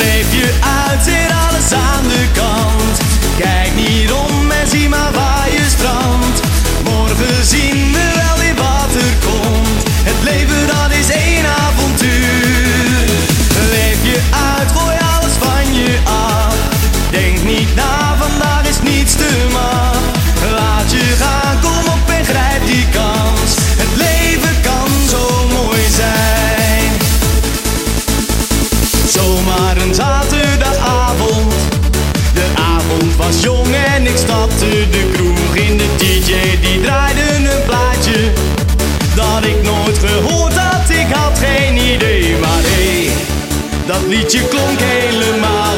leef je uit in dat liedje klonk helemaal